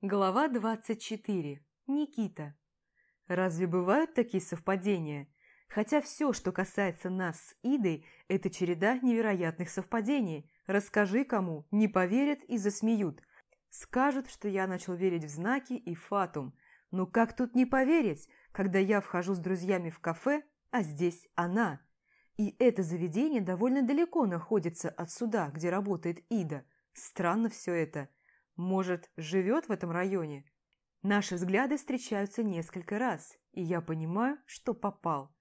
Глава 24. Никита. Разве бывают такие совпадения? Хотя все, что касается нас с Идой, это череда невероятных совпадений. Расскажи кому, не поверят и засмеют. Скажут, что я начал верить в знаки и фатум. Но как тут не поверить, когда я вхожу с друзьями в кафе, а здесь она? И это заведение довольно далеко находится от суда, где работает Ида. Странно все это. Может, живет в этом районе? Наши взгляды встречаются несколько раз, и я понимаю, что попал.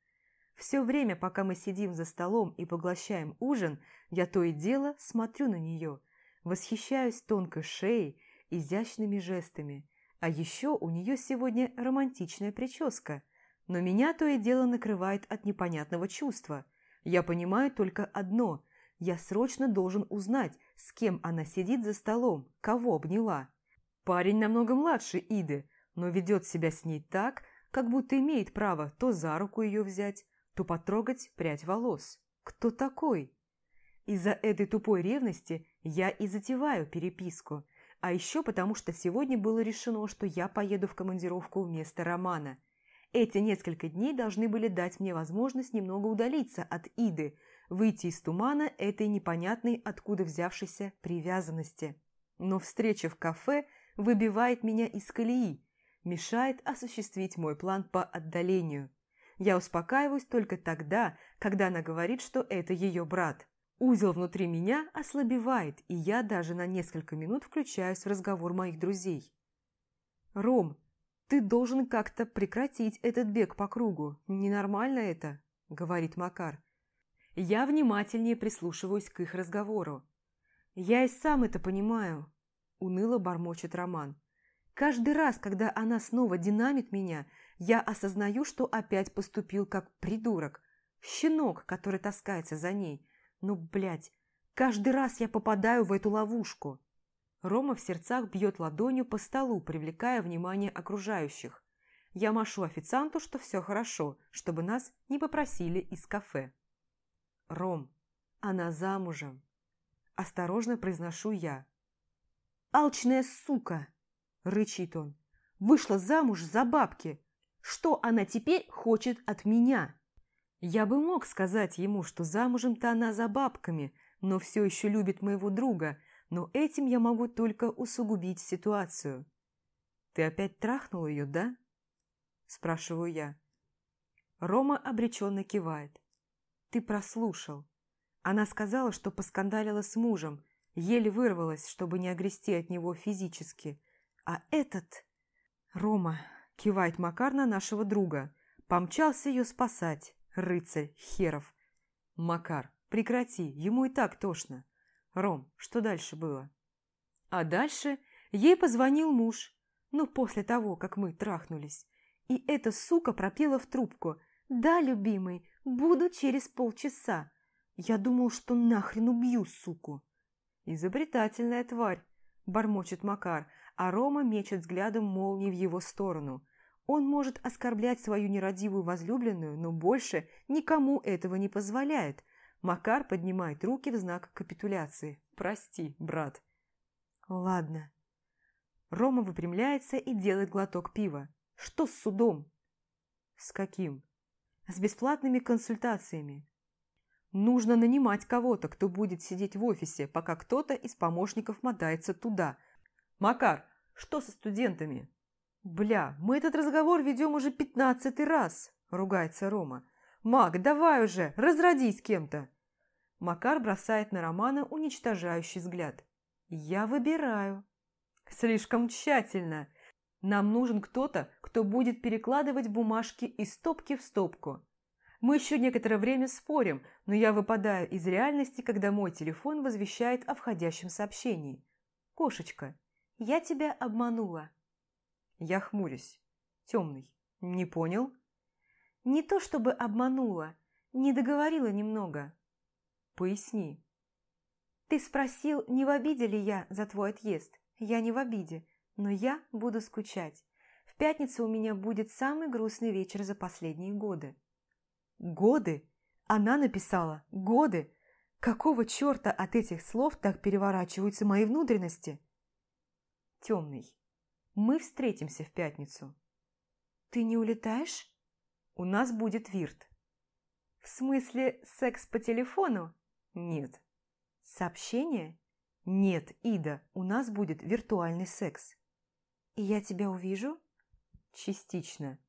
Все время, пока мы сидим за столом и поглощаем ужин, я то и дело смотрю на нее, восхищаюсь тонкой шеей, изящными жестами. А еще у нее сегодня романтичная прическа. Но меня то и дело накрывает от непонятного чувства. Я понимаю только одно – я срочно должен узнать, с кем она сидит за столом, кого обняла. Парень намного младше Иды, но ведет себя с ней так, как будто имеет право то за руку ее взять, то потрогать прядь волос. Кто такой? Из-за этой тупой ревности я и затеваю переписку. А еще потому, что сегодня было решено, что я поеду в командировку вместо Романа. Эти несколько дней должны были дать мне возможность немного удалиться от Иды, выйти из тумана этой непонятной откуда взявшейся привязанности. Но встреча в кафе выбивает меня из колеи, мешает осуществить мой план по отдалению. Я успокаиваюсь только тогда, когда она говорит, что это ее брат. Узел внутри меня ослабевает, и я даже на несколько минут включаюсь в разговор моих друзей. «Ром, ты должен как-то прекратить этот бег по кругу. Ненормально это», — говорит Макар. Я внимательнее прислушиваюсь к их разговору. «Я и сам это понимаю», — уныло бормочет Роман. «Каждый раз, когда она снова динамит меня, я осознаю, что опять поступил как придурок, щенок, который таскается за ней. Ну, блядь, каждый раз я попадаю в эту ловушку. Рома в сердцах бьет ладонью по столу, привлекая внимание окружающих. Я машу официанту, что все хорошо, чтобы нас не попросили из кафе. Ром, она замужем. Осторожно произношу я. «Алчная сука!» – рычит он. «Вышла замуж за бабки. Что она теперь хочет от меня? Я бы мог сказать ему, что замужем-то она за бабками, но все еще любит моего друга, но этим я могу только усугубить ситуацию. «Ты опять трахнул ее, да?» – спрашиваю я. Рома обреченно кивает. «Ты прослушал. Она сказала, что поскандалила с мужем, еле вырвалась, чтобы не огрести от него физически. А этот...» «Рома, Кивает Макар на нашего друга. Помчался ее спасать, рыцарь херов. Макар, прекрати, ему и так тошно. Ром, что дальше было? А дальше ей позвонил муж. Ну, после того, как мы трахнулись. И эта сука пропела в трубку. «Да, любимый, буду через полчаса». Я думал, что нахрен убью суку. Изобретательная тварь, бормочет Макар, а Рома мечет взглядом молнии в его сторону. Он может оскорблять свою нерадивую возлюбленную, но больше никому этого не позволяет. Макар поднимает руки в знак капитуляции. «Прости, брат». «Ладно». Рома выпрямляется и делает глоток пива. «Что с судом?» «С каким?» «С бесплатными консультациями. Нужно нанимать кого-то, кто будет сидеть в офисе, пока кто-то из помощников мотается туда, «Макар, что со студентами?» «Бля, мы этот разговор ведем уже пятнадцатый раз», – ругается Рома. «Мак, давай уже, разродись кем-то!» Макар бросает на Романа уничтожающий взгляд. «Я выбираю». «Слишком тщательно. Нам нужен кто-то, кто будет перекладывать бумажки из стопки в стопку. Мы еще некоторое время спорим, но я выпадаю из реальности, когда мой телефон возвещает о входящем сообщении. Кошечка, я тебя обманула. Я хмурюсь. Темный. Не понял? Не то чтобы обманула, не договорила немного. Поясни. Ты спросил, не в обиде ли я за твой отъезд. Я не в обиде, но я буду скучать. В пятницу у меня будет самый грустный вечер за последние годы. Годы? Она написала «годы». Какого черта от этих слов так переворачиваются мои внутренности? темный. Мы встретимся в пятницу. Ты не улетаешь? У нас будет вирт. В смысле, секс по телефону? Нет. Сообщение? Нет, Ида, у нас будет виртуальный секс. И я тебя увижу? Частично.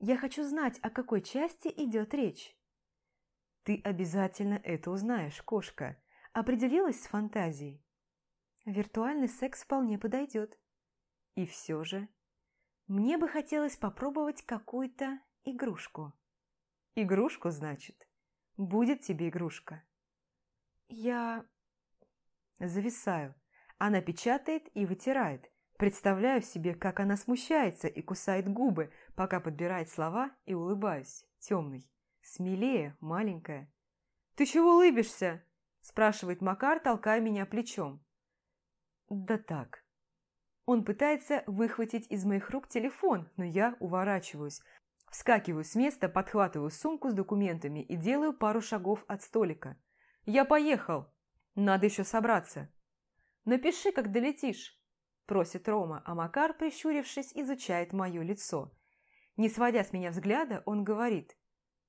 Я хочу знать, о какой части идет речь. Ты обязательно это узнаешь, кошка. Определилась с фантазией? Виртуальный секс вполне подойдет. И все же... Мне бы хотелось попробовать какую-то игрушку. Игрушку, значит? Будет тебе игрушка. Я... Зависаю. Она печатает и вытирает. Представляю себе, как она смущается и кусает губы, пока подбирает слова, и улыбаюсь. Темный. Смелее, маленькая. «Ты чего улыбишься?» – спрашивает Макар, толкая меня плечом. «Да так». Он пытается выхватить из моих рук телефон, но я уворачиваюсь. Вскакиваю с места, подхватываю сумку с документами и делаю пару шагов от столика. «Я поехал! Надо еще собраться!» «Напиши, как долетишь!» Просит Рома, а Макар, прищурившись, изучает мое лицо. Не сводя с меня взгляда, он говорит.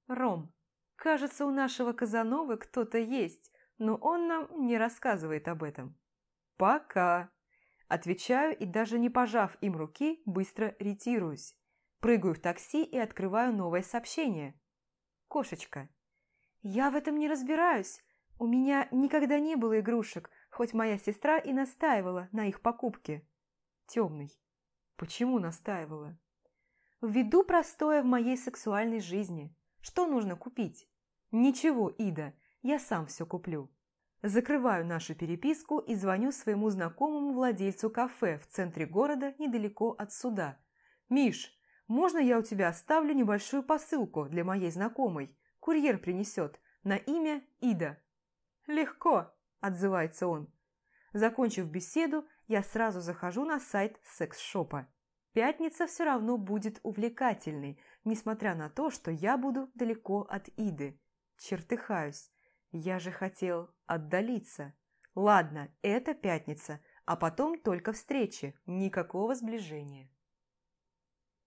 «Ром, кажется, у нашего Казановы кто-то есть, но он нам не рассказывает об этом». «Пока!» Отвечаю и, даже не пожав им руки, быстро ретируюсь. Прыгаю в такси и открываю новое сообщение. «Кошечка». «Я в этом не разбираюсь. У меня никогда не было игрушек, хоть моя сестра и настаивала на их покупке. Темный. Почему настаивала? Ввиду простое в моей сексуальной жизни. Что нужно купить? Ничего, Ида, я сам все куплю. Закрываю нашу переписку и звоню своему знакомому владельцу кафе в центре города недалеко от суда. «Миш, можно я у тебя оставлю небольшую посылку для моей знакомой? Курьер принесет. На имя Ида». «Легко», – отзывается он. Закончив беседу, я сразу захожу на сайт секс-шопа. Пятница все равно будет увлекательной, несмотря на то, что я буду далеко от Иды. Чертыхаюсь. Я же хотел отдалиться. Ладно, это пятница, а потом только встречи, никакого сближения.